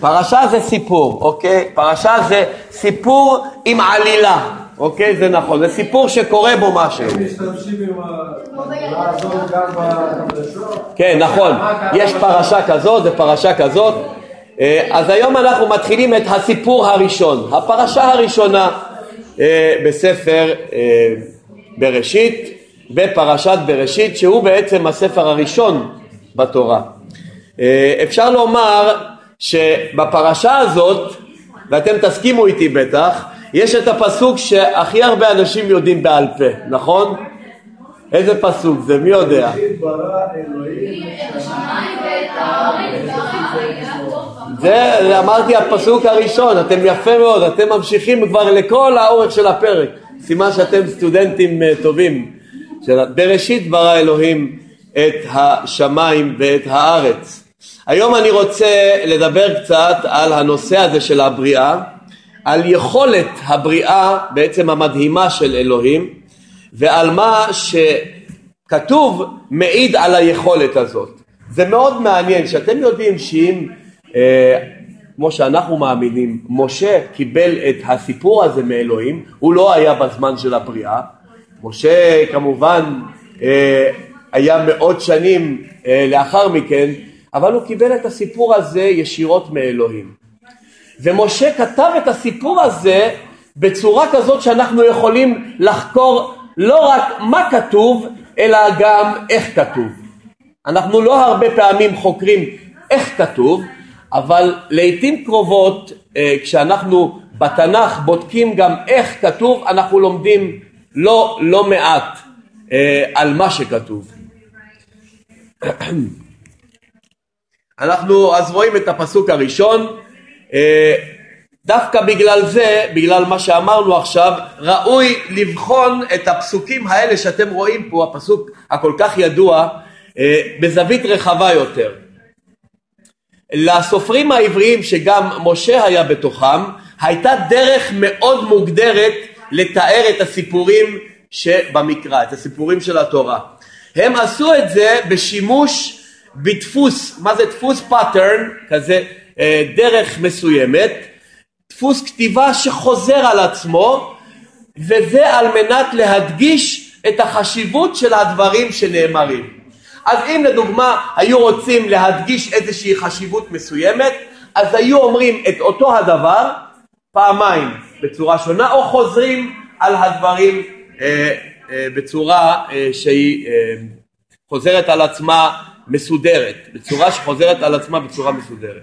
פרשה זה סיפור, אוקיי? פרשה זה סיפור עם עלילה, אוקיי? זה נכון, זה סיפור שקורה בו משהו. כן, נכון, יש פרשה כזאת, זה פרשה כזאת. אה, אז היום אנחנו מתחילים את הסיפור הראשון, הפרשה הראשונה אה, בספר אה, בראשית, בפרשת בראשית, שהוא בעצם הספר הראשון בתורה. אפשר לומר שבפרשה הזאת, ואתם תסכימו איתי בטח, יש את הפסוק שהכי הרבה אנשים יודעים בעל פה, נכון? איזה פסוק זה? מי יודע? זה אמרתי הפסוק הראשון, אתם יפה מאוד, אתם ממשיכים כבר לכל האורך של הפרק, סימן שאתם סטודנטים אה, טובים. בראשית ברא אלוהים את השמיים ואת הארץ. היום אני רוצה לדבר קצת על הנושא הזה של הבריאה, על יכולת הבריאה בעצם המדהימה של אלוהים ועל מה שכתוב מעיד על היכולת הזאת. זה מאוד מעניין שאתם יודעים שאם אה, כמו שאנחנו מאמינים, משה קיבל את הסיפור הזה מאלוהים, הוא לא היה בזמן של הבריאה, משה כמובן אה, היה מאות שנים אה, לאחר מכן, אבל הוא קיבל את הסיפור הזה ישירות מאלוהים. ומשה כתב את הסיפור הזה בצורה כזאת שאנחנו יכולים לחקור לא רק מה כתוב, אלא גם איך כתוב. אנחנו לא הרבה פעמים חוקרים איך כתוב, אבל לעיתים קרובות אה, כשאנחנו בתנ"ך בודקים גם איך כתוב, אנחנו לומדים לא, לא מעט אה, על מה שכתוב. אנחנו אז רואים את הפסוק הראשון, אה, דווקא בגלל זה, בגלל מה שאמרנו עכשיו, ראוי לבחון את הפסוקים האלה שאתם רואים פה, הפסוק הכל כך ידוע, בזווית רחבה יותר. לסופרים העבריים שגם משה היה בתוכם הייתה דרך מאוד מוגדרת לתאר את הסיפורים שבמקרא, את הסיפורים של התורה. הם עשו את זה בשימוש בדפוס, מה זה דפוס pattern, כזה אה, דרך מסוימת, דפוס כתיבה שחוזר על עצמו וזה על מנת להדגיש את החשיבות של הדברים שנאמרים. אז אם לדוגמה היו רוצים להדגיש איזושהי חשיבות מסוימת, אז היו אומרים את אותו הדבר פעמיים בצורה שונה, או חוזרים על הדברים אה, אה, בצורה אה, שהיא אה, חוזרת על עצמה מסודרת, בצורה שחוזרת על עצמה בצורה מסודרת.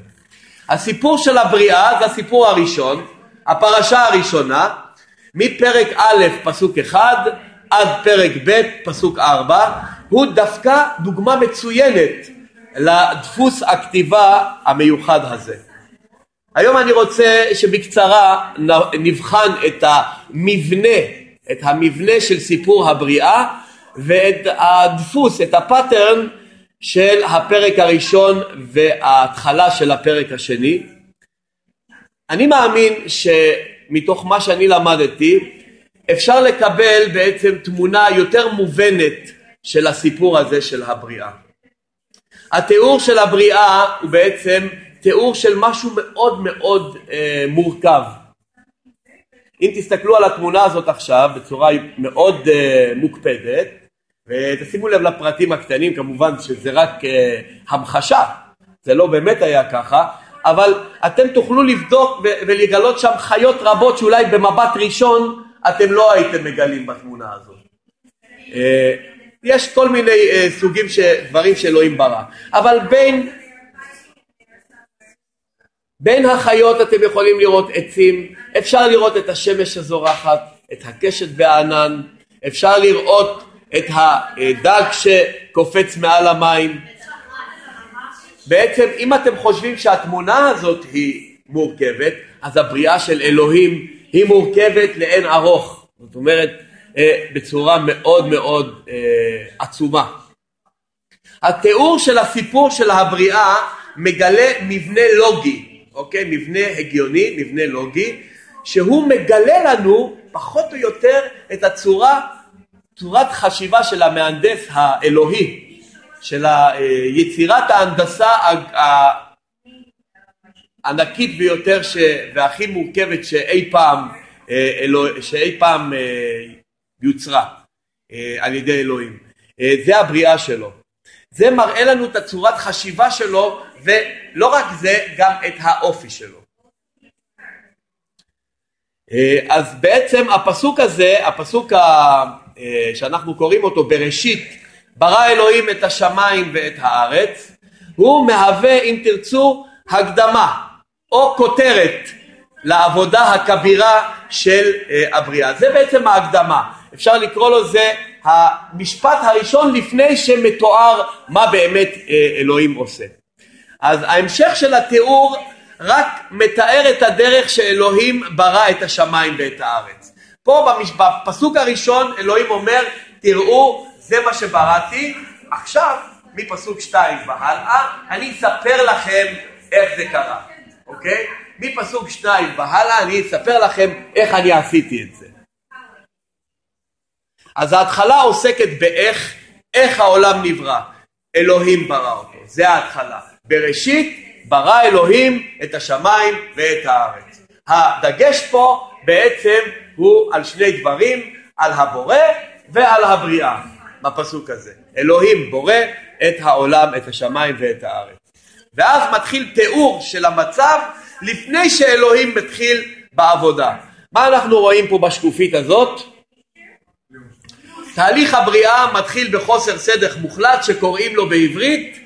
הסיפור של הבריאה זה הסיפור הראשון, הפרשה הראשונה, מפרק א' פסוק אחד עד פרק ב' פסוק ארבע הוא דווקא דוגמה מצוינת לדפוס הכתיבה המיוחד הזה. היום אני רוצה שבקצרה נבחן את המבנה, את המבנה של סיפור הבריאה ואת הדפוס, את הפאטרן של הפרק הראשון וההתחלה של הפרק השני. אני מאמין שמתוך מה שאני למדתי אפשר לקבל בעצם תמונה יותר מובנת של הסיפור הזה של הבריאה. התיאור של הבריאה הוא בעצם תיאור של משהו מאוד מאוד אה, מורכב. אם תסתכלו על התמונה הזאת עכשיו בצורה מאוד אה, מוקפדת ותשימו לב לפרטים הקטנים כמובן שזה רק אה, המחשה זה לא באמת היה ככה אבל אתם תוכלו לבדוק ולגלות שם חיות רבות שאולי במבט ראשון אתם לא הייתם מגלים בתמונה הזאת. אה, יש כל מיני אה, סוגים של דברים שאלוהים ברא, אבל בין בין החיות אתם יכולים לראות עצים, אפשר לראות את השמש הזורחת, את הקשת בענן, אפשר לראות את הדג שקופץ מעל המים. בעצם אם אתם חושבים שהתמונה הזאת היא מורכבת, אז הבריאה של אלוהים היא מורכבת לאין ארוך. זאת אומרת, אה, בצורה מאוד מאוד אה, עצומה. התיאור של הסיפור של הבריאה מגלה מבנה לוגי, אוקיי? מבנה הגיוני, מבנה לוגי, שהוא מגלה לנו פחות או יותר את הצורה, צורת חשיבה של המהנדס האלוהי, של יצירת ההנדסה הענקית ביותר ש... והכי מורכבת שאי פעם, אה, אלוה... שאי פעם אה, יוצרה אה, על ידי אלוהים. זה הבריאה שלו. זה מראה לנו את הצורת חשיבה שלו ולא רק זה, גם את האופי שלו. אז בעצם הפסוק הזה, הפסוק שאנחנו קוראים אותו בראשית, ברא אלוהים את השמיים ואת הארץ, הוא מהווה אם תרצו הקדמה או כותרת לעבודה הכבירה של אה, הבריאה. זה בעצם ההקדמה, אפשר לקרוא לו זה המשפט הראשון לפני שמתואר מה באמת אה, אלוהים עושה. אז ההמשך של התיאור רק מתאר את הדרך שאלוהים ברא את השמיים ואת הארץ. פה בפסוק הראשון אלוהים אומר תראו זה מה שבראתי, עכשיו מפסוק שתיים והלאה אני אספר לכם איך זה קרה. אוקיי? מפסוק שניים והלאה אני אספר לכם איך אני עשיתי את זה. אז ההתחלה עוסקת באיך, איך העולם נברא. אלוהים ברא אותו, זה ההתחלה. בראשית ברא אלוהים את השמיים ואת הארץ. הדגש פה בעצם הוא על שני דברים, על הבורא ועל הבריאה, בפסוק הזה. אלוהים בורא את העולם, את השמיים ואת הארץ. ואז מתחיל תיאור של המצב לפני שאלוהים מתחיל בעבודה. מה אנחנו רואים פה בשקופית הזאת? תהליך הבריאה מתחיל בחוסר סדר מוחלט שקוראים לו בעברית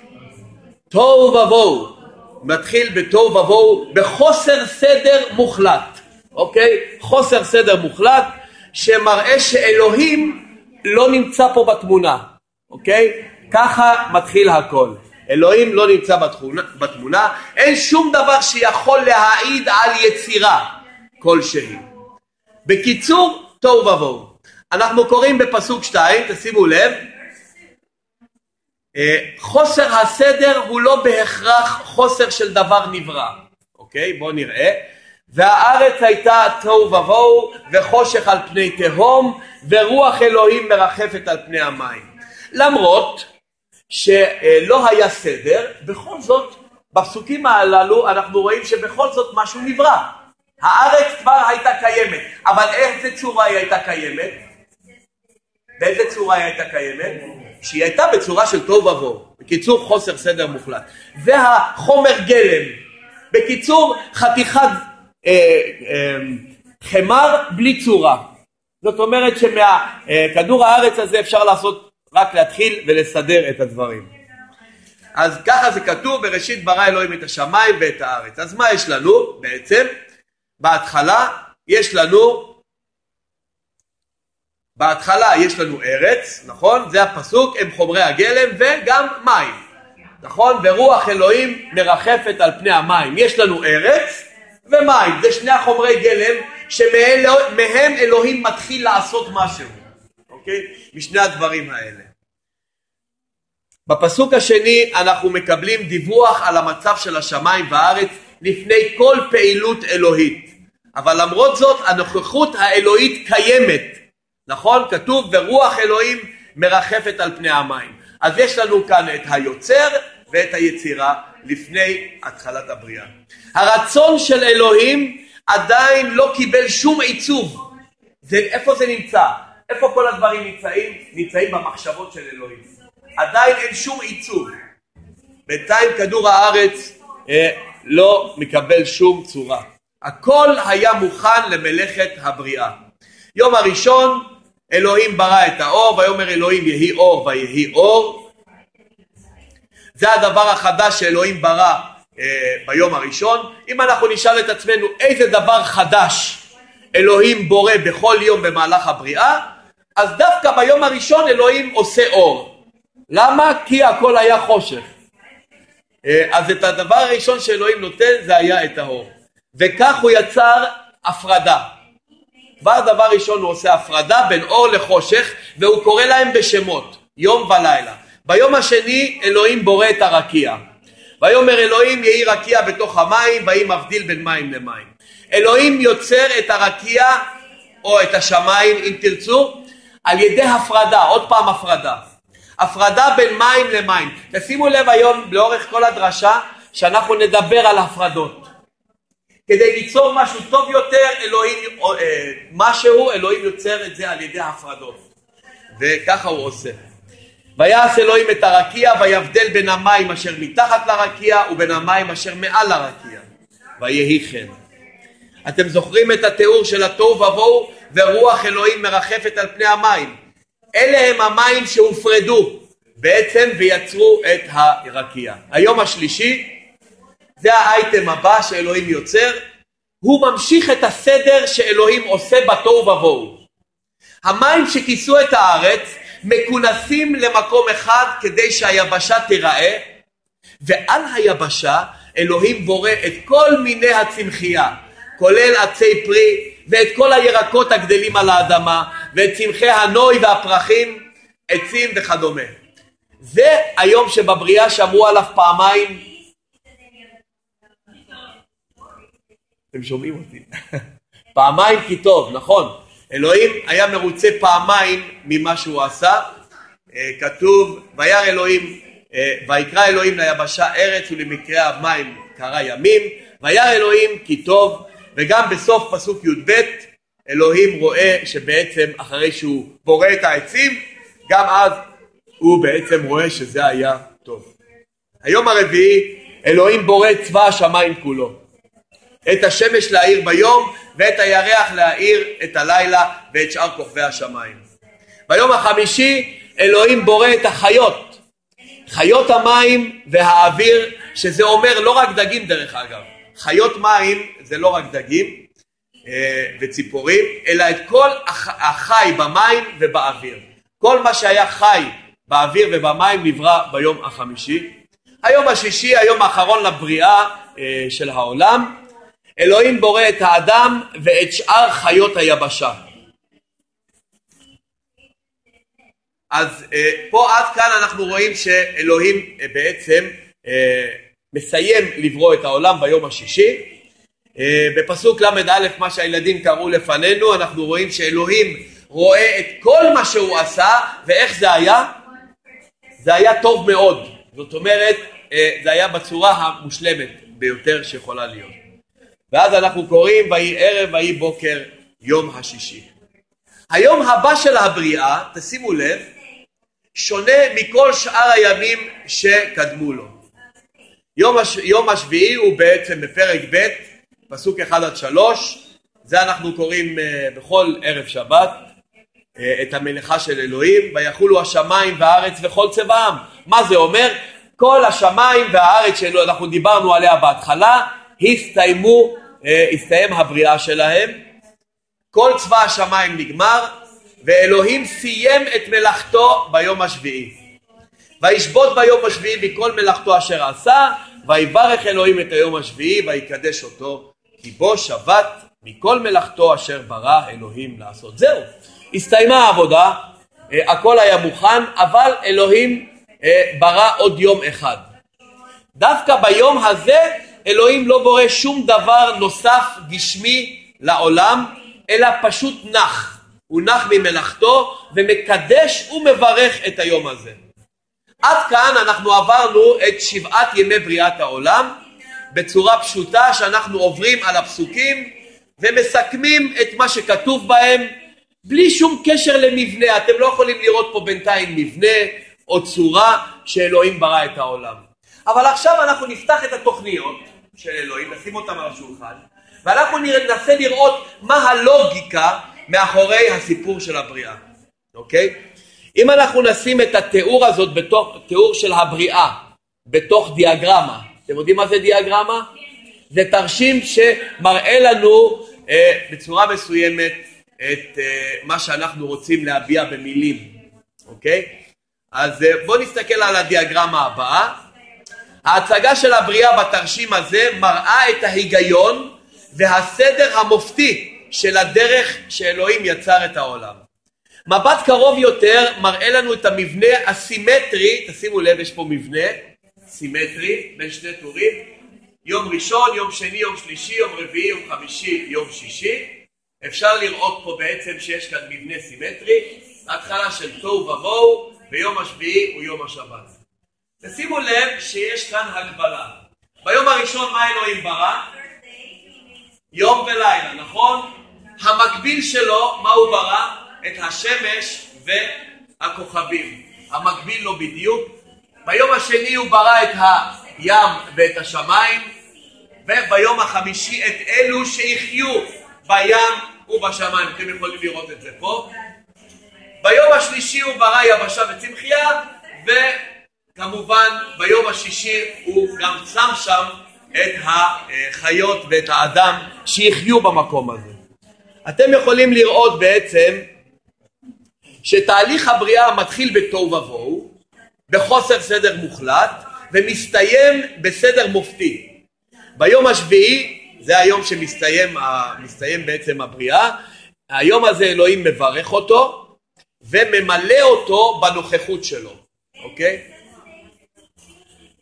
תוהו ובוהו. מתחיל בתוהו ובוהו בחוסר סדר מוחלט, אוקיי? חוסר סדר מוחלט שמראה שאלוהים לא נמצא פה בתמונה, אוקיי? ככה מתחיל הכל. אלוהים לא נמצא בתמונה, בתמונה, אין שום דבר שיכול להעיד על יצירה כלשהי. בקיצור, תוהו ובוהו. אנחנו קוראים בפסוק 2, תשימו לב, אה, חוסר הסדר הוא לא בהכרח חוסר של דבר נברא, אוקיי? בואו נראה. והארץ הייתה תוהו ובוהו וחושך על פני תהום ורוח אלוהים מרחפת על פני המים. למרות שלא היה סדר, בכל זאת בפסוקים הללו אנחנו רואים שבכל זאת משהו נברא. הארץ כבר הייתה קיימת, אבל איזה צורה היא הייתה קיימת? באיזה צורה היא הייתה קיימת? שהיא הייתה בצורה של תוהו ובוהו. בקיצור חוסר סדר מוחלט. זה החומר גלם. בקיצור חתיכת חמר בלי צורה. זאת אומרת שמכדור אה, הארץ הזה אפשר לעשות רק להתחיל ולסדר את הדברים. אז ככה זה כתוב, בראשית ברא אלוהים את השמיים ואת הארץ. אז מה יש לנו בעצם? בהתחלה יש לנו, בהתחלה יש לנו ארץ, נכון? זה הפסוק, הם חומרי הגלם וגם מים, נכון? ורוח אלוהים מרחפת על פני המים. יש לנו ארץ ומים, זה שני החומרי גלם שמהם אלוהים מתחיל לעשות משהו. אוקיי? משני הדברים האלה. בפסוק השני אנחנו מקבלים דיווח על המצב של השמיים והארץ לפני כל פעילות אלוהית. אבל למרות זאת הנוכחות האלוהית קיימת, נכון? כתוב ורוח אלוהים מרחפת על פני המים. אז יש לנו כאן את היוצר ואת היצירה לפני התחלת הבריאה. הרצון של אלוהים עדיין לא קיבל שום עיצוב. זה, איפה זה נמצא? איפה כל הדברים נמצאים? נמצאים במחשבות של אלוהים. עדיין אין שום עיצוב. בינתיים כדור הארץ אה, לא מקבל שום צורה. הכל היה מוכן למלאכת הבריאה. יום הראשון אלוהים ברא את האור ויאמר אלוהים יהי אור ויהי אור. זה הדבר החדש שאלוהים ברא אה, ביום הראשון. אם אנחנו נשאל את עצמנו איזה דבר חדש אלוהים בורא בכל יום במהלך הבריאה, אז דווקא ביום הראשון אלוהים עושה אור. למה? כי הכל היה חושך. אה, אז את הדבר הראשון שאלוהים נותן זה היה את האור. וכך הוא יצר הפרדה. כבר דבר ראשון הוא עושה הפרדה בין אור לחושך והוא קורא להם בשמות, יום ולילה. ביום השני אלוהים בורא את הרקיע. ויאמר אלוהים יהי רקיע בתוך המים ויהי מבדיל בין מים למים. אלוהים יוצר את הרקיע או את השמיים אם תרצו על ידי הפרדה, עוד פעם הפרדה. הפרדה בין מים למים. תשימו לב היום לאורך כל הדרשה שאנחנו נדבר על הפרדות. כדי ליצור משהו טוב יותר, אלוהים, אה, משהו, אלוהים יוצר את זה על ידי הפרדות. וככה הוא עושה. ויעש אלוהים את הרקיע ויבדל בין המים אשר מתחת לרקיע ובין המים אשר מעל לרקיע ויהי כן. אתם זוכרים את התיאור של התוהו ובוהו ורוח אלוהים מרחפת על פני המים. אלה הם המים שהופרדו בעצם ויצרו את הרקיע. היום השלישי זה האייטם הבא שאלוהים יוצר, הוא ממשיך את הסדר שאלוהים עושה בתוהו ובוהו. המים שכיסו את הארץ מכונסים למקום אחד כדי שהיבשה תיראה, ועל היבשה אלוהים בורא את כל מיני הצמחייה, כולל עצי פרי ואת כל הירקות הגדלים על האדמה ואת צמחי הנוי והפרחים, עצים וכדומה. זה היום שבבריאה שאמרו עליו פעמיים אתם שומעים אותי? פעמיים כי טוב, נכון. אלוהים היה מרוצה פעמיים ממה שהוא עשה. אה, כתוב, וירא אלוהים, אה, ויקרא אלוהים ליבשה ארץ ולמקרה המים קרא ימים, וירא אלוהים כי טוב, וגם בסוף פסוק י"ב אלוהים רואה שבעצם אחרי שהוא בורא את העצים, גם אז הוא בעצם רואה שזה היה טוב. היום הרביעי אלוהים בורא צבא השמיים כולו. את השמש להאיר ביום ואת הירח להאיר את הלילה ואת שאר כוכבי השמיים. ביום החמישי אלוהים בורא את החיות, חיות המים והאוויר, שזה אומר לא רק דגים דרך אגב, חיות מים זה לא רק דגים אה, וציפורים, אלא את כל החי במים ובאוויר. כל מה שהיה חי באוויר ובמים נברא ביום החמישי. היום השישי, היום האחרון לבריאה אה, של העולם, אלוהים בורא את האדם ואת שאר חיות היבשה. אז אה, פה עד כאן אנחנו רואים שאלוהים אה, בעצם אה, מסיים לברוא את העולם ביום השישי. בפסוק ל"א מה שהילדים קראו לפנינו אנחנו רואים שאלוהים רואה את כל מה שהוא עשה ואיך זה היה? זה היה טוב מאוד. זאת אומרת זה היה בצורה המושלמת ביותר שיכולה להיות. ואז אנחנו קוראים ויהי ערב ויהי בוקר יום השישי. היום הבא של הבריאה, תשימו לב, שונה מכל שאר הימים שקדמו לו. יום, הש... יום השביעי הוא בעצם בפרק ב', פסוק 1 עד 3, זה אנחנו קוראים uh, בכל ערב שבת, uh, את המלאכה של אלוהים, ויחולו השמיים והארץ וכל צבעם. מה זה אומר? כל השמיים והארץ שאנחנו דיברנו עליה בהתחלה, הסתיימו, אה, הסתיים הבריאה שלהם, כל צבא השמיים נגמר, ואלוהים סיים את מלאכתו ביום השביעי. וישבות ביום השביעי מכל מלאכתו אשר עשה, ויברך אלוהים את היום השביעי ויקדש אותו, כי בו שבת מכל מלאכתו אשר ברא אלוהים לעשות. זהו, הסתיימה העבודה, אה, הכל היה מוכן, אבל אלוהים אה, ברא עוד יום אחד. דווקא ביום הזה אלוהים לא בורא שום דבר נוסף גשמי לעולם, אלא פשוט נח. הוא נח ממלאכתו ומקדש ומברך את היום הזה. עד כאן אנחנו עברנו את שבעת ימי בריאת העולם בצורה פשוטה שאנחנו עוברים על הפסוקים ומסכמים את מה שכתוב בהם בלי שום קשר למבנה. אתם לא יכולים לראות פה בינתיים מבנה או צורה שאלוהים ברא את העולם. אבל עכשיו אנחנו נפתח את התוכניות של אלוהים, נשים אותם על השולחן, ואנחנו ננסה לראות מה הלוגיקה מאחורי הסיפור של הבריאה, אוקיי? אם אנחנו נשים את התיאור הזאת בתוך, תיאור של הבריאה, בתוך דיאגרמה, אתם יודעים מה זה דיאגרמה? זה תרשים שמראה לנו אה, בצורה מסוימת את אה, מה שאנחנו רוצים להביע במילים, אוקיי? אז אה, בואו נסתכל על הדיאגרמה הבאה. ההצגה של הבריאה בתרשים הזה מראה את ההיגיון והסדר המופתי של הדרך שאלוהים יצר את העולם. מבט קרוב יותר מראה לנו את המבנה הסימטרי, תשימו לב יש פה מבנה סימטרי בין שני טורים, יום ראשון, יום שני, יום שלישי, יום רביעי, יום חמישי, יום שישי, אפשר לראות פה בעצם שיש כאן מבנה סימטרי, התחלה של תוהו ובוהו ויום השביעי הוא יום השבת. תשימו לב שיש כאן הגבלה. ביום הראשון מה אלוהים ברא? יום ולילה, נכון? המקביל שלו, מה הוא ברא? את השמש והכוכבים. המקביל לו בדיוק. ביום השני הוא ברא את הים ואת השמיים, וביום החמישי את אלו שיחיו בים ובשמיים. אתם יכולים לראות את זה פה. ביום השלישי הוא ברא יבשה וצמחייה, וכמובן ביום השישי הוא גם שם שם את החיות ואת האדם שיחיו במקום הזה. אתם יכולים לראות בעצם שתהליך הבריאה מתחיל בתוהו ובוהו, בחוסר סדר מוחלט, ומסתיים בסדר מופתי. ביום השביעי, זה היום שמסתיים מסתיים בעצם הבריאה, היום הזה אלוהים מברך אותו וממלא אותו בנוכחות שלו, אוקיי?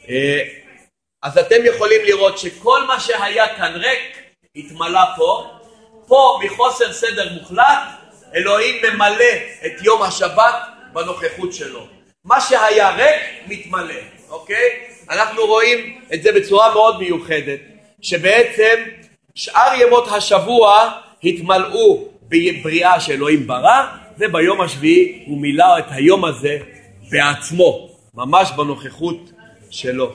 אה, אז אתם יכולים לראות שכל מה שהיה כאן ריק התמלא פה, פה מחוסר סדר מוחלט אלוהים ממלא את יום השבת בנוכחות שלו. מה שהיה ריק מתמלא, אוקיי? אנחנו רואים את זה בצורה מאוד מיוחדת, שבעצם שאר ימות השבוע התמלאו בבריאה שאלוהים ברא, וביום השביעי הוא מילא את היום הזה בעצמו, ממש בנוכחות שלו.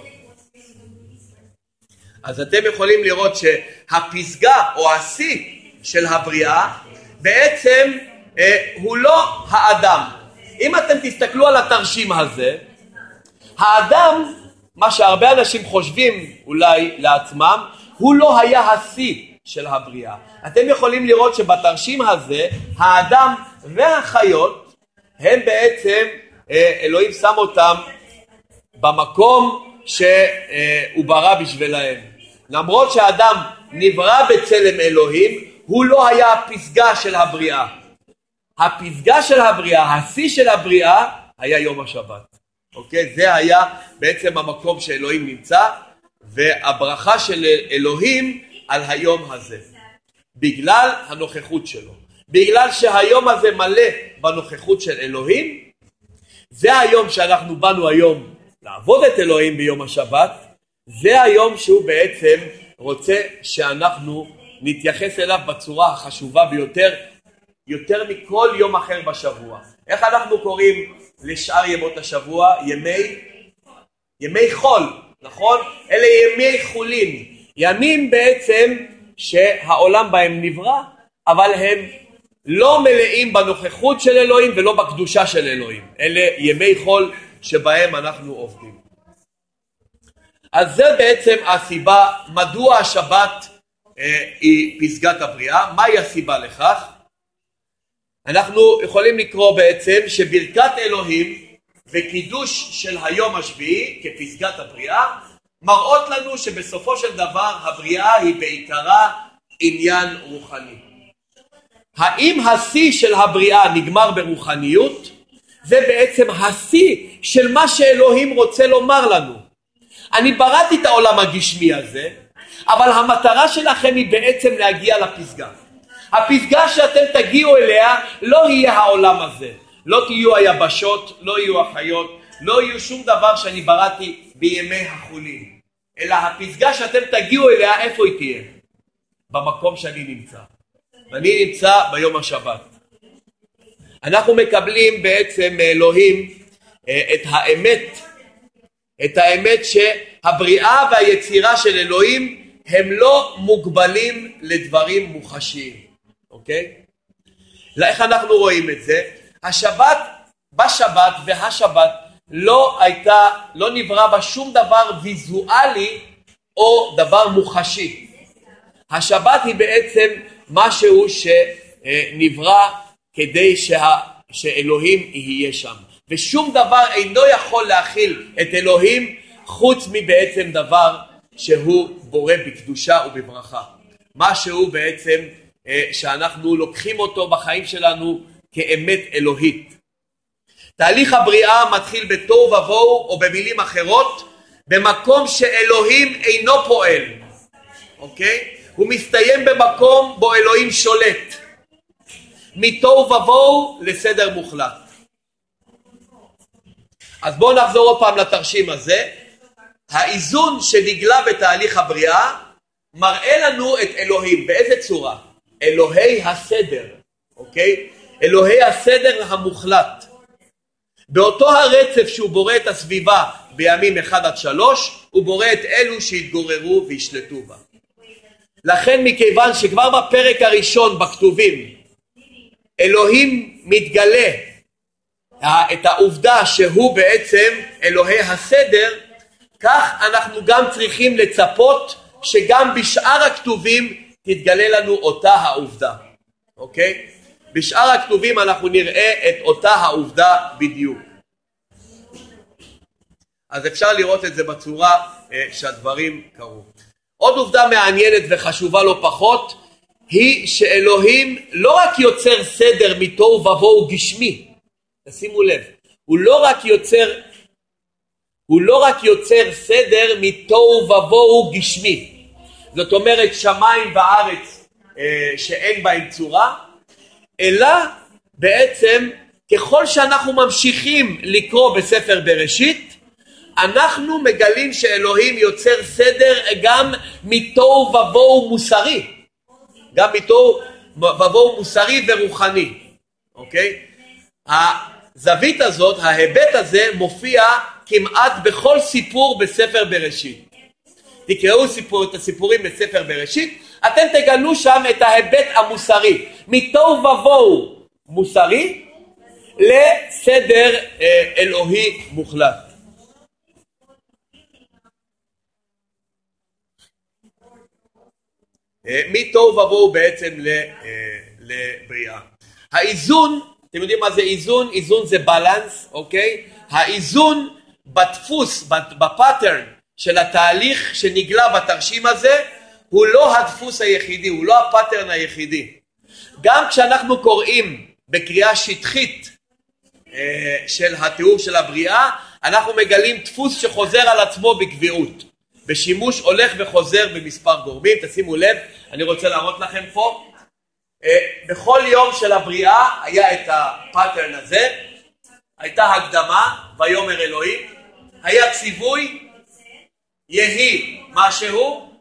אז אתם יכולים לראות שהפסגה או השיא של הבריאה בעצם אה, הוא לא האדם. אם אתם תסתכלו על התרשים הזה, האדם, מה שהרבה אנשים חושבים אולי לעצמם, הוא לא היה השיא של הבריאה. אתם יכולים לראות שבתרשים הזה האדם והחיות הם בעצם, אה, אלוהים שם אותם במקום שהוא ברא בשבילהם. למרות שהאדם נברא בצלם אלוהים, הוא לא היה הפסגה של הבריאה. הפסגה של הבריאה, השיא של הבריאה, היה יום השבת. אוקיי? זה היה בעצם המקום שאלוהים נמצא, והברכה של אלוהים על היום הזה. בגלל הנוכחות שלו. בגלל שהיום הזה מלא בנוכחות של אלוהים, זה היום שאנחנו באנו היום לעבוד את אלוהים ביום השבת, זה היום שהוא בעצם רוצה שאנחנו נתייחס אליו בצורה החשובה ביותר, יותר מכל יום אחר בשבוע. איך אנחנו קוראים לשאר ימות השבוע? ימי, ימי חול, נכון? אלה ימי חולין. ימים בעצם שהעולם בהם נברא, אבל הם לא מלאים בנוכחות של אלוהים ולא בקדושה של אלוהים. אלה ימי חול שבהם אנחנו עובדים. אז זה בעצם הסיבה מדוע השבת אה, היא פסגת הבריאה. מהי הסיבה לכך? אנחנו יכולים לקרוא בעצם שברכת אלוהים וקידוש של היום השביעי כפסגת הבריאה מראות לנו שבסופו של דבר הבריאה היא בעיקרה עניין רוחני. האם השיא של הבריאה נגמר ברוחניות? זה בעצם השיא של מה שאלוהים רוצה לומר לנו. אני בראתי את העולם הגשמי הזה, אבל המטרה שלכם היא בעצם להגיע לפסגה. הפסגה שאתם תגיעו אליה לא יהיה העולם הזה. לא תהיו היבשות, לא יהיו החיות, לא יהיו שום דבר שאני בראתי בימי החולין. אלא הפסגה שאתם תגיעו אליה, איפה היא תהיה? במקום שאני נמצא. ואני נמצא ביום השבת. אנחנו מקבלים בעצם מאלוהים אה, את האמת, את האמת שהבריאה והיצירה של אלוהים הם לא מוגבלים לדברים מוחשיים, אוקיי? איך אנחנו רואים את זה? השבת, בשבת והשבת לא הייתה, לא נברא בה שום דבר ויזואלי או דבר מוחשי. השבת היא בעצם משהו שנברא כדי שה, שאלוהים יהיה שם. ושום דבר אינו יכול להכיל את אלוהים חוץ מבעצם דבר שהוא בורא בקדושה ובברכה. משהו בעצם אה, שאנחנו לוקחים אותו בחיים שלנו כאמת אלוהית. תהליך הבריאה מתחיל בתוהו ובוהו או במילים אחרות במקום שאלוהים אינו פועל, אוקיי? הוא מסתיים במקום בו אלוהים שולט מתוהו ובוהו לסדר מוחלט. אז בואו נחזור עוד פעם לתרשים הזה. האיזון שנגלה בתהליך הבריאה מראה לנו את אלוהים, באיזה צורה? אלוהי הסדר, אוקיי? אלוהי הסדר המוחלט. באותו הרצף שהוא בורא את הסביבה בימים 1 עד 3, הוא בורא את אלו שהתגוררו וישלטו בה. לכן מכיוון שכבר בפרק הראשון בכתובים אלוהים מתגלה את העובדה שהוא בעצם אלוהי הסדר, כך אנחנו גם צריכים לצפות שגם בשאר הכתובים תתגלה לנו אותה העובדה, אוקיי? בשאר הכתובים אנחנו נראה את אותה העובדה בדיוק. אז אפשר לראות את זה בצורה אה, שהדברים קרו. עוד עובדה מעניינת וחשובה לא פחות היא שאלוהים לא רק יוצר סדר מתוהו ובוהו גשמי, תשימו לב, הוא לא רק יוצר הוא לא רק יוצר סדר מתוהו ובוהו גשמי, זאת אומרת שמיים וארץ אה, שאין בהם צורה, אלא בעצם ככל שאנחנו ממשיכים לקרוא בספר בראשית, אנחנו מגלים שאלוהים יוצר סדר גם מתוהו ובוהו מוסרי, גם מתוהו ובוהו מוסרי ורוחני, אוקיי? הזווית הזאת, ההיבט הזה, מופיע כמעט בכל סיפור בספר בראשית. תקראו סיפור, את הסיפורים בספר בראשית, אתם תגלו שם את ההיבט המוסרי, מתוהו ובוהו מוסרי לסדר אה, אלוהי מוחלט. מתוהו ובוהו בעצם אה, לבריאה. האיזון, אתם יודעים מה זה איזון? איזון זה balance, אוקיי? האיזון בדפוס, ב pattern של התהליך שנגלה בתרשים הזה, הוא לא הדפוס היחידי, הוא לא ה pattern היחידי. גם כשאנחנו קוראים בקריאה שטחית אה, של התיאור של הבריאה, אנחנו מגלים דפוס שחוזר על עצמו בקביעות, בשימוש הולך וחוזר במספר גורמים. תשימו לב, אני רוצה להראות לכם פה. אה, בכל יום של הבריאה היה את הפאטרן הזה, הייתה הקדמה, ויאמר אלוהים, היה ציווי, יהי משהו,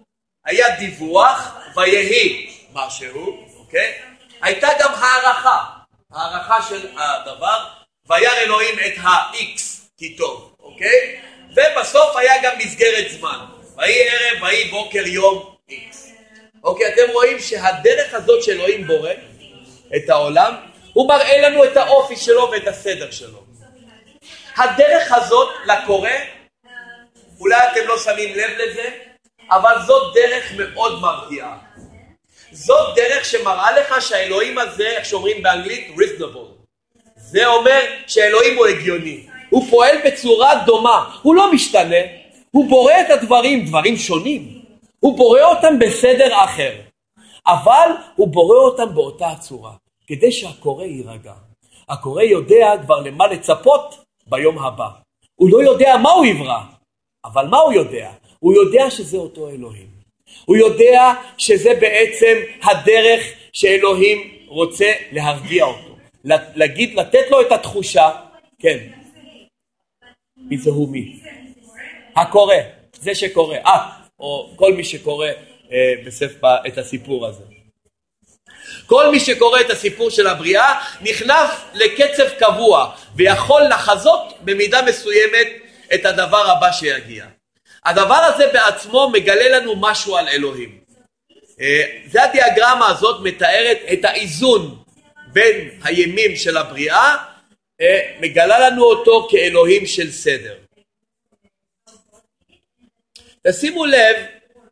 היה דיווח, ויהי משהו, אוקיי? הייתה גם הערכה, הערכה של הדבר, וירא אלוהים את ה-X כי טוב, אוקיי? ובסוף היה גם מסגרת זמן, ויהי ערב, ויהי בוקר יום X. אוקיי, אתם רואים שהדרך הזאת שאלוהים בורא את העולם, הוא מראה לנו את האופי שלו ואת הסדר שלו. הדרך הזאת לקורא, אולי אתם לא שמים לב לזה, אבל זאת דרך מאוד מרתיעה. זאת דרך שמראה לך שהאלוהים הזה, איך שאומרים באנגלית, reasonable. זה אומר שהאלוהים הוא הגיוני. הוא פועל בצורה דומה, הוא לא משתנה, הוא בורא את הדברים, דברים שונים. הוא בורא אותם בסדר אחר, אבל הוא בורא אותם באותה הצורה, כדי שהקורא יירגע. הקורא יודע כבר למה לצפות ביום הבא. הוא לא יודע מה הוא יברא, אבל מה הוא יודע? הוא יודע שזה אותו אלוהים. הוא יודע שזה בעצם הדרך שאלוהים רוצה להרגיע אותו. להגיד, לתת לו את התחושה, כן. מי זה הוא מי? הקורא, זה שקורא, אה, או כל מי שקורא אה, בספר את הסיפור הזה. כל מי שקורא את הסיפור של הבריאה נכנס לקצב קבוע ויכול לחזות במידה מסוימת את הדבר הבא שיגיע. הדבר הזה בעצמו מגלה לנו משהו על אלוהים. אה, זה הדיאגרמה הזאת מתארת את האיזון בין הימים של הבריאה, אה, מגלה לנו אותו כאלוהים של סדר. תשימו לב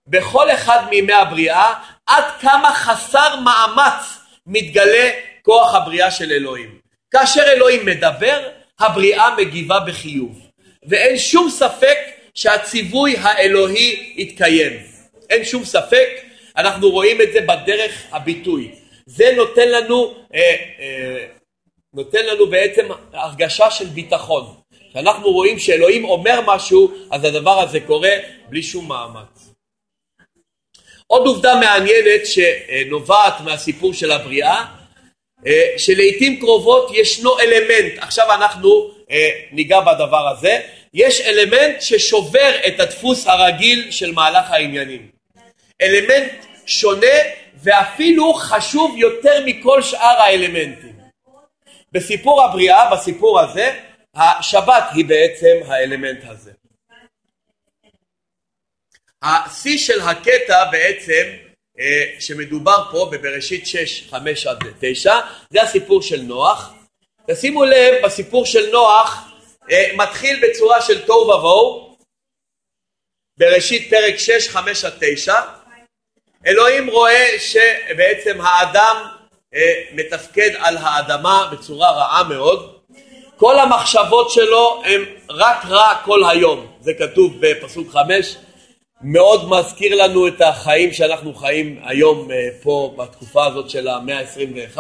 בכל אחד מימי הבריאה עד כמה חסר מאמץ מתגלה כוח הבריאה של אלוהים. כאשר אלוהים מדבר, הבריאה מגיבה בחיוב, ואין שום ספק שהציווי האלוהי יתקיים. אין שום ספק, אנחנו רואים את זה בדרך הביטוי. זה נותן לנו, אה, אה, נותן לנו בעצם הרגשה של ביטחון. כשאנחנו רואים שאלוהים אומר משהו, אז הדבר הזה קורה בלי שום מאמץ. עוד עובדה מעניינת שנובעת מהסיפור של הבריאה, אה, שלעיתים קרובות ישנו אלמנט, עכשיו אנחנו אה, ניגע בדבר הזה, יש אלמנט ששובר את הדפוס הרגיל של מהלך העניינים. אלמנט שונה ואפילו חשוב יותר מכל שאר האלמנטים. בסיפור הבריאה, בסיפור הזה, השבת היא בעצם האלמנט הזה. השיא של הקטע בעצם אה, שמדובר פה בבראשית 6, 5 עד 9 זה הסיפור של נוח. תשימו לב בסיפור של נוח אה, מתחיל בצורה של תוהו ובוהו. בראשית פרק 6, 5 עד 9 אלוהים רואה שבעצם האדם אה, מתפקד על האדמה בצורה רעה מאוד כל המחשבות שלו הם רק רע כל היום. זה כתוב בפסוק 5 מאוד מזכיר לנו את החיים שאנחנו חיים היום אה, פה בתקופה הזאת של המאה ה-21.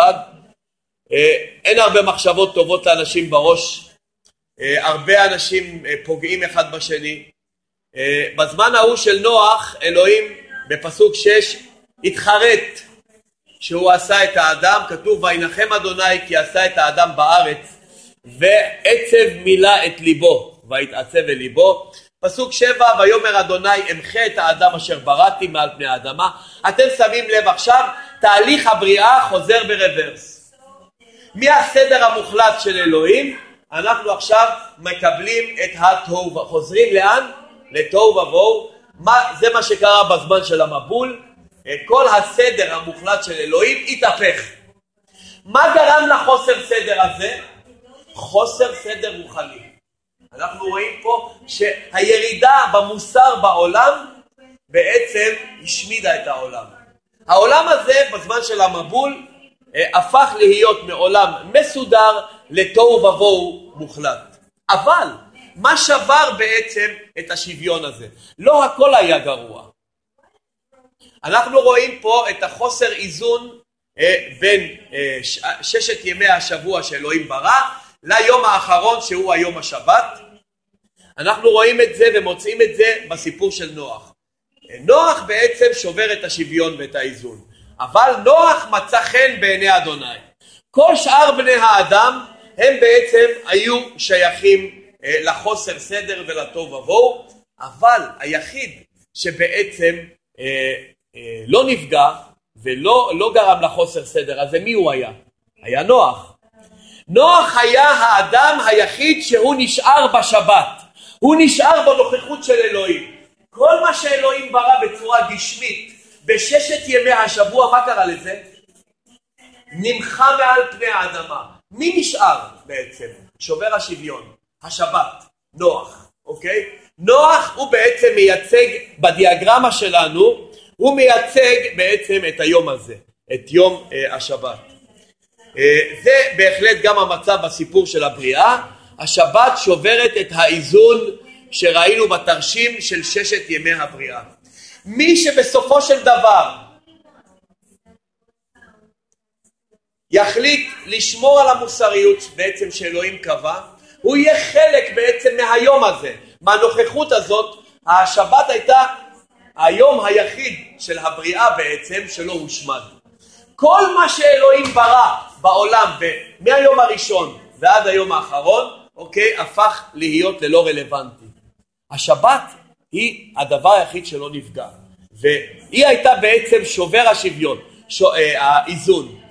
אה, אין הרבה מחשבות טובות לאנשים בראש, אה, הרבה אנשים פוגעים אחד בשני. בזמן ההוא של נוח, אלוהים בפסוק 6 התחרט שהוא עשה את האדם, כתוב וינחם אדוני כי עשה את האדם בארץ ועצב מילא את ליבו, ויתעצב אל ליבו פסוק שבע, ויאמר אדוני אמחה את האדם אשר בראתי מעל פני האדמה. אתם שמים לב עכשיו, תהליך הבריאה חוזר ברוורס. מהסדר המוחלט של אלוהים, אנחנו עכשיו מקבלים את התוהו, חוזרים לאן? לתוהו ובוהו. זה מה שקרה בזמן של המבול, כל הסדר המוחלט של אלוהים התהפך. מה גרם לחוסר סדר הזה? חוסר סדר רוחני. אנחנו רואים פה שהירידה במוסר בעולם בעצם השמידה את העולם. העולם הזה בזמן של המבול אה, הפך להיות מעולם מסודר לתוהו ובוהו מוחלט. אבל מה שבר בעצם את השוויון הזה? לא הכל היה גרוע. אנחנו רואים פה את החוסר איזון אה, בין אה, ששת ימי השבוע שאלוהים ברא ליום האחרון שהוא היום השבת אנחנו רואים את זה ומוצאים את זה בסיפור של נוח. נוח בעצם שובר את השוויון ואת האיזון, אבל נוח מצא חן בעיני אדוני. כל שאר בני האדם הם בעצם היו שייכים אה, לחוסר סדר ולטוב ובוהו, אבל היחיד שבעצם אה, אה, לא נפגע ולא לא גרם לחוסר סדר הזה, מי הוא היה? היה נוח. נוח היה האדם היחיד שהוא נשאר בשבת. הוא נשאר בנוכחות של אלוהים. כל מה שאלוהים ברא בצורה גשמית בששת ימי השבוע, מה קרה לזה? נמחה מעל פני האדמה. מי נשאר בעצם? שובר השוויון, השבת, נוח, אוקיי? נוח הוא בעצם מייצג בדיאגרמה שלנו, הוא מייצג בעצם את היום הזה, את יום אה, השבת. אה, זה בהחלט גם המצב בסיפור של הבריאה, השבת שוברת את האיזון שראינו בתרשים של ששת ימי הבריאה. מי שבסופו של דבר יחליט לשמור על המוסריות בעצם שאלוהים קבע, הוא יהיה חלק בעצם מהיום הזה, מהנוכחות הזאת. השבת הייתה היום היחיד של הבריאה בעצם שלא הושמד. כל מה שאלוהים ברא בעולם מהיום הראשון ועד היום האחרון אוקיי, הפך להיות ללא רלוונטי. השבת היא הדבר היחיד שלא נפגע, והיא הייתה בעצם שובר השוויון, שו, אה, האיזון.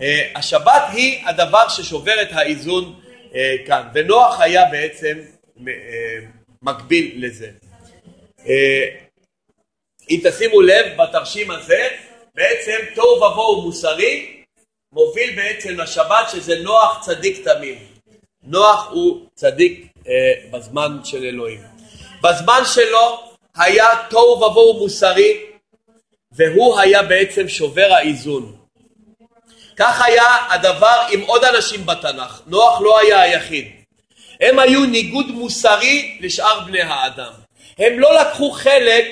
אה, השבת היא הדבר ששובר את האיזון אה, כאן, ונוח היה בעצם אה, מקביל לזה. אה, אם תשימו לב בתרשים הזה, בעצם תוהו ובוהו מוסרי מוביל בעצם לשבת שזה נוח צדיק תמים. נוח הוא צדיק אה, בזמן של אלוהים. בזמן שלו היה תוהו ובוהו מוסרי והוא היה בעצם שובר האיזון. כך היה הדבר עם עוד אנשים בתנ"ך, נוח לא היה היחיד. הם היו ניגוד מוסרי לשאר בני האדם. הם לא לקחו חלק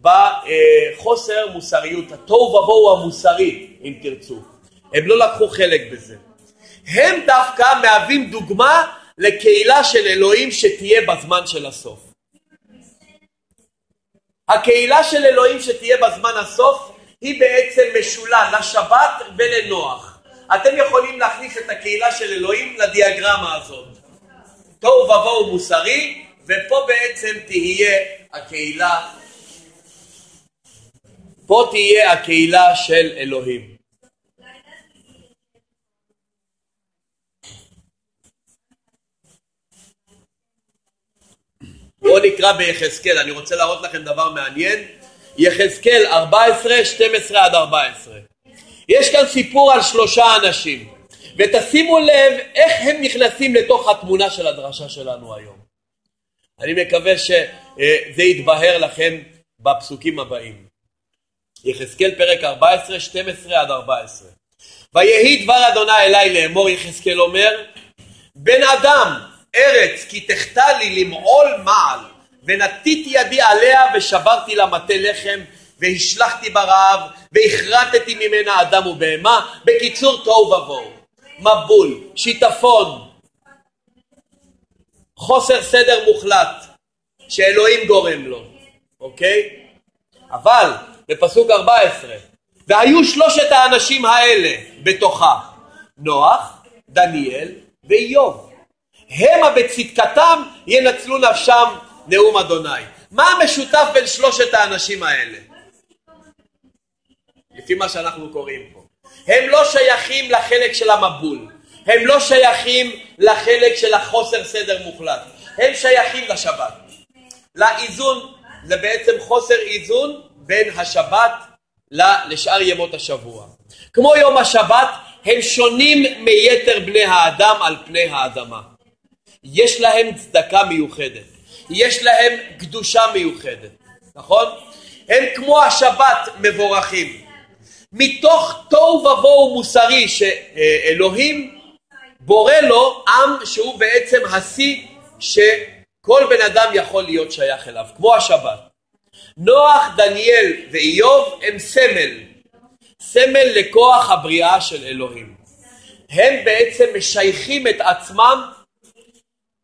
בחוסר מוסריות, התוהו ובוהו המוסרי אם תרצו. הם לא לקחו חלק בזה. הם דווקא מהווים דוגמה לקהילה של אלוהים שתהיה בזמן של הסוף. הקהילה של אלוהים שתהיה בזמן הסוף היא בעצם משולה לשבת ולנוח. אתם יכולים להכניס את הקהילה של אלוהים לדיאגרמה הזאת. תוהו ובוהו מוסרי, ופה בעצם תהיה הקהילה פה תהיה הקהילה של אלוהים. בואו נקרא ביחזקאל, אני רוצה להראות לכם דבר מעניין. יחזקאל 14, 12 עד 14. יש כאן סיפור על שלושה אנשים, ותשימו לב איך הם נכנסים לתוך התמונה של הדרשה שלנו היום. אני מקווה שזה יתבהר לכם בפסוקים הבאים. יחזקאל פרק 14, 12 עד 14. ויהי דבר אדוני אלי לאמור, יחזקאל אומר, בן אדם, ארץ כי תחטא לי למעול מעל, ונטיתי ידי עליה ושברתי לה מטה לחם, והשלכתי ברעב, והכרתתי ממנה אדם ובהמה, בקיצור תוהו ובוהו. מבול, שיטפון, חוסר סדר מוחלט שאלוהים גורם לו, אוקיי? אבל בפסוק 14 והיו שלושת האנשים האלה בתוכה נוח, דניאל ואיוב המה בצדקתם ינצלו נפשם נאום אדוני מה המשותף בין שלושת האנשים האלה? לפי מה שאנחנו קוראים פה הם לא שייכים לחלק של המבול הם לא שייכים לחלק של החוסר סדר מוחלט הם שייכים לשבת לאיזון זה בעצם חוסר איזון בין השבת לשאר ימות השבוע. כמו יום השבת, הם שונים מיתר בני האדם על פני האדמה. יש להם צדקה מיוחדת, יש להם קדושה מיוחדת, נכון? הם כמו השבת מבורכים. מתוך תוהו ובוהו מוסרי שאלוהים בורא לו עם שהוא בעצם השיא שכל בן אדם יכול להיות שייך אליו, כמו השבת. נוח, דניאל ואיוב הם סמל, סמל לכוח הבריאה של אלוהים. הם בעצם משייכים את עצמם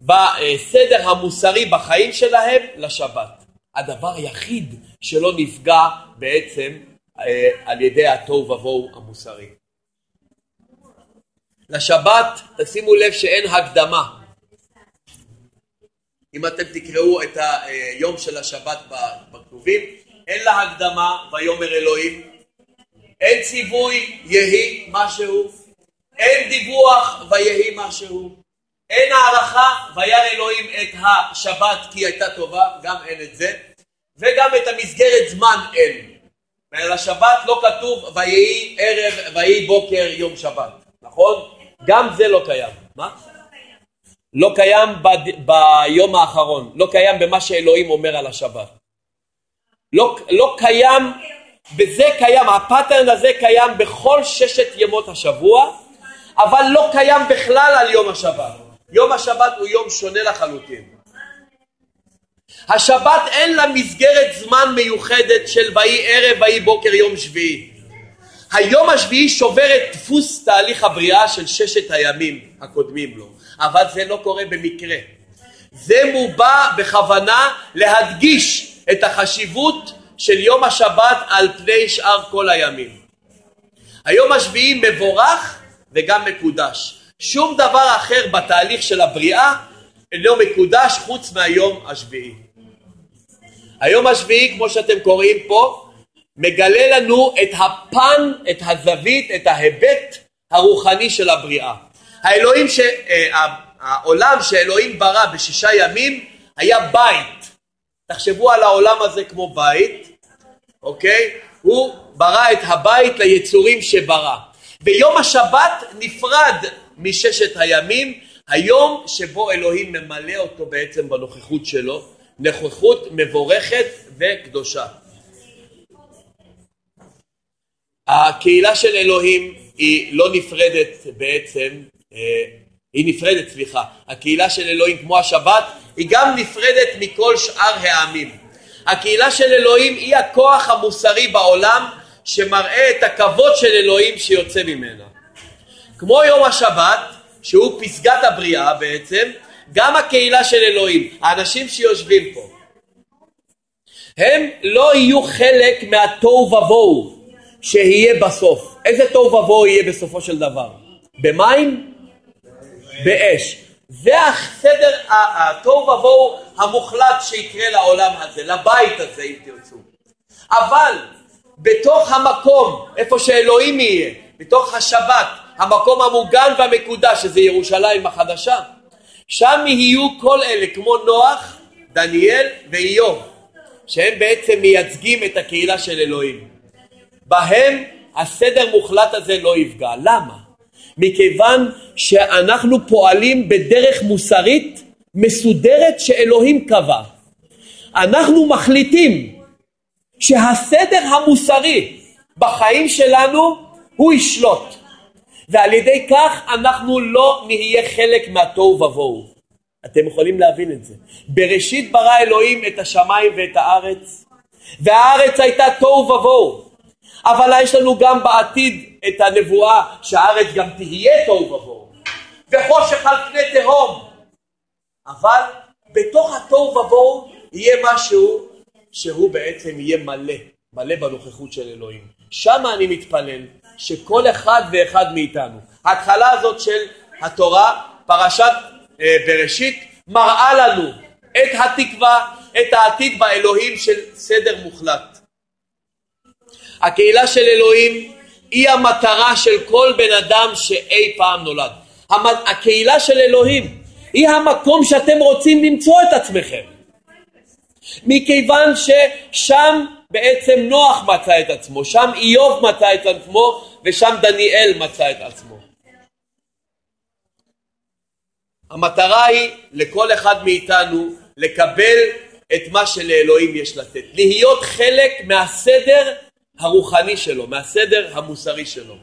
בסדר המוסרי בחיים שלהם לשבת. הדבר היחיד שלא נפגע בעצם אה, על ידי התוהו ובוהו המוסרי. לשבת תשימו לב שאין הקדמה אם אתם תקראו את היום של השבת בכתובים, אין לה הקדמה ויאמר אלוהים, אין ציווי יהי משהו, אין דיווח ויהי משהו, אין הערכה וירא אלוהים את השבת כי הייתה טובה, גם אין את זה, וגם את המסגרת זמן אין. ועל השבת לא כתוב ויהי ערב ויהי בוקר יום שבת, נכון? גם זה לא קיים. מה? לא קיים ב- ביום האחרון, לא קיים במה שאלוהים אומר על השבת. לא, לא קיים, וזה קיים, הפאטרן הזה קיים בכל ששת ימות השבוע, אבל לא קיים בכלל על יום השבת. יום השבת הוא יום שונה לחלוטין. השבת אין לה מסגרת זמן מיוחדת של ויהי ערב ויהי בוקר יום שביעי. היום השביעי שובר את דפוס תהליך הבריאה של ששת הימים הקודמים לו. אבל זה לא קורה במקרה. זה מובע בכוונה להדגיש את החשיבות של יום השבת על פני שאר כל הימים. היום השביעי מבורך וגם מקודש. שום דבר אחר בתהליך של הבריאה אינו מקודש חוץ מהיום השביעי. היום השביעי, כמו שאתם קוראים פה, מגלה לנו את הפן, את הזווית, את ההיבט הרוחני של הבריאה. האלוהים, ש... אה, העולם שאלוהים ברא בשישה ימים היה בית. תחשבו על העולם הזה כמו בית, אוקיי? הוא ברא את הבית ליצורים שברא. ויום השבת נפרד מששת הימים, היום שבו אלוהים ממלא אותו בעצם בנוכחות שלו, נוכחות מבורכת וקדושה. הקהילה של אלוהים היא לא נפרדת בעצם אה, היא נפרדת, סליחה, הקהילה של אלוהים כמו השבת היא גם נפרדת מכל שאר העמים. הקהילה של אלוהים היא הכוח המוסרי בעולם שמראה את הכבוד של אלוהים שיוצא ממנה. כמו יום השבת, שהוא פסגת הבריאה בעצם, גם הקהילה של אלוהים, האנשים שיושבים פה, הם לא יהיו חלק מהתוהו ובוהו שיהיה בסוף. איזה תוהו ובוהו יהיה בסופו של דבר? במים? באש. זה הסדר התוהו ובוהו המוחלט שיקרה לעולם הזה, לבית הזה אם תרצו. אבל בתוך המקום, איפה שאלוהים יהיה, בתוך השבת, המקום המוגן והמקודש, שזה ירושלים החדשה, שם יהיו כל אלה כמו נוח, דניאל ואיוב, שהם בעצם מייצגים את הקהילה של אלוהים. בהם הסדר מוחלט הזה לא יפגע. למה? מכיוון שאנחנו פועלים בדרך מוסרית מסודרת שאלוהים קבע. אנחנו מחליטים שהסדר המוסרי בחיים שלנו הוא ישלוט ועל ידי כך אנחנו לא נהיה חלק מהתוהו ובוהו. אתם יכולים להבין את זה. בראשית ברא אלוהים את השמיים ואת הארץ והארץ הייתה תוהו ובוהו אבל יש לנו גם בעתיד את הנבואה שהארץ גם תהיה תוהו ובוהו וחושך על פני תהום אבל בתוך התוהו ובוהו יהיה משהו שהוא בעצם יהיה מלא, מלא בנוכחות של אלוהים. שם אני מתפלל שכל אחד ואחד מאיתנו, ההתחלה הזאת של התורה, פרשת אה, בראשית, מראה לנו את התקווה, את העתיד באלוהים של סדר מוחלט. הקהילה של אלוהים היא המטרה של כל בן אדם שאי פעם נולד. הקהילה של אלוהים היא המקום שאתם רוצים למצוא את עצמכם. מכיוון ששם בעצם נוח מצא את עצמו, שם איוב מצא את עצמו ושם דניאל מצא את עצמו. המטרה היא לכל אחד מאיתנו לקבל את מה שלאלוהים יש לתת, להיות חלק מהסדר הרוחני שלו, מהסדר המוסרי שלו.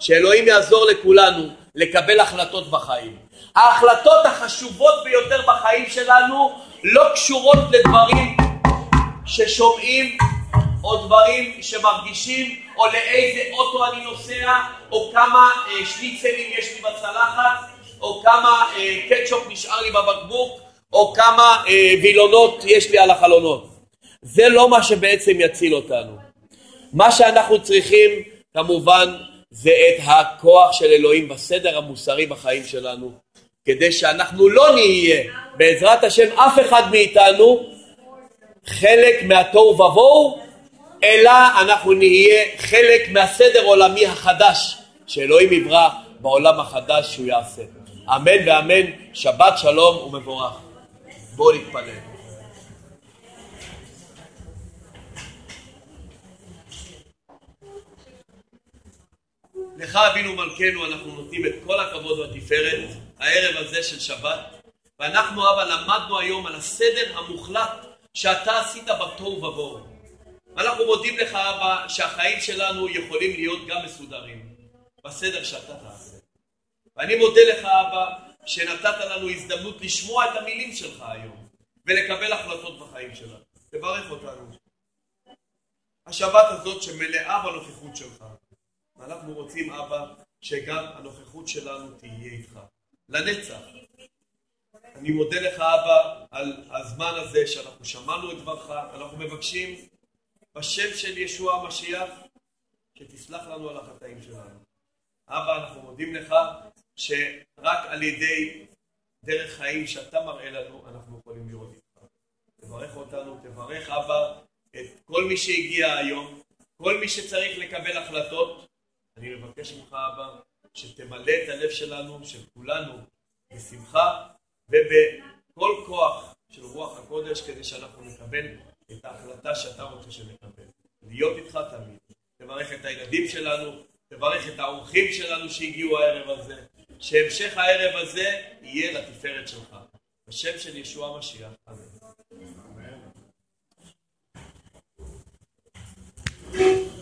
שאלוהים יעזור לכולנו לקבל החלטות בחיים. ההחלטות החשובות ביותר בחיים שלנו לא קשורות לדברים ששומעים או דברים שמרגישים או לאיזה אוטו אני נוסע או כמה אה, שניצלים יש לי בצלחת או כמה אה, קטשופ נשאר לי בבקבוק או כמה אה, וילונות יש לי על החלונות. זה לא מה שבעצם יציל אותנו. מה שאנחנו צריכים כמובן זה את הכוח של אלוהים בסדר המוסרי בחיים שלנו כדי שאנחנו לא נהיה בעזרת השם אף אחד מאיתנו חלק מהתוהו ובוהו אלא אנחנו נהיה חלק מהסדר עולמי החדש שאלוהים יברא בעולם החדש שהוא יעשה. אמן ואמן, שבת שלום ומבורך. בואו נתפלל. לך אבינו מלכנו אנחנו נותנים את כל הכבוד והתפארת הערב הזה של שבת ואנחנו אבא למדנו היום על הסדר המוחלט שאתה עשית בתוהו ובוהו אנחנו מודים לך אבא שהחיים שלנו יכולים להיות גם מסודרים בסדר שאתה תעשה. ואני מודה לך אבא שנתת לנו הזדמנות לשמוע את המילים שלך היום ולקבל החלטות בחיים שלנו. תברך אותנו. השבת הזאת שמלאה בנוכחות שלך ואנחנו רוצים, אבא, שגם הנוכחות שלנו תהיה איתך, לנצח. אני מודה לך, אבא, על הזמן הזה שאנחנו שמענו את דברך, אנחנו מבקשים בשם של ישוע המשיח, שתסלח לנו על החטאים שלנו. אבא, אנחנו מודים לך שרק על ידי דרך חיים שאתה מראה לנו, אנחנו יכולים לראות איתך. תברך אותנו, תברך, אבא, את כל מי שהגיע היום, כל מי שצריך לקבל החלטות, אני מבקש ממך אבא שתמלא את הלב שלנו, של כולנו, בשמחה ובכל כוח של רוח הקודש כדי שאנחנו נקבל את ההחלטה שאתה רוצה שנקבל. להיות איתך תמיד. תברך את הילדים שלנו, תברך את האורחים שלנו שהגיעו הערב הזה. שהמשך הערב הזה יהיה לתפארת שלך. בשם של ישוע המשיח. אמן. Thank you.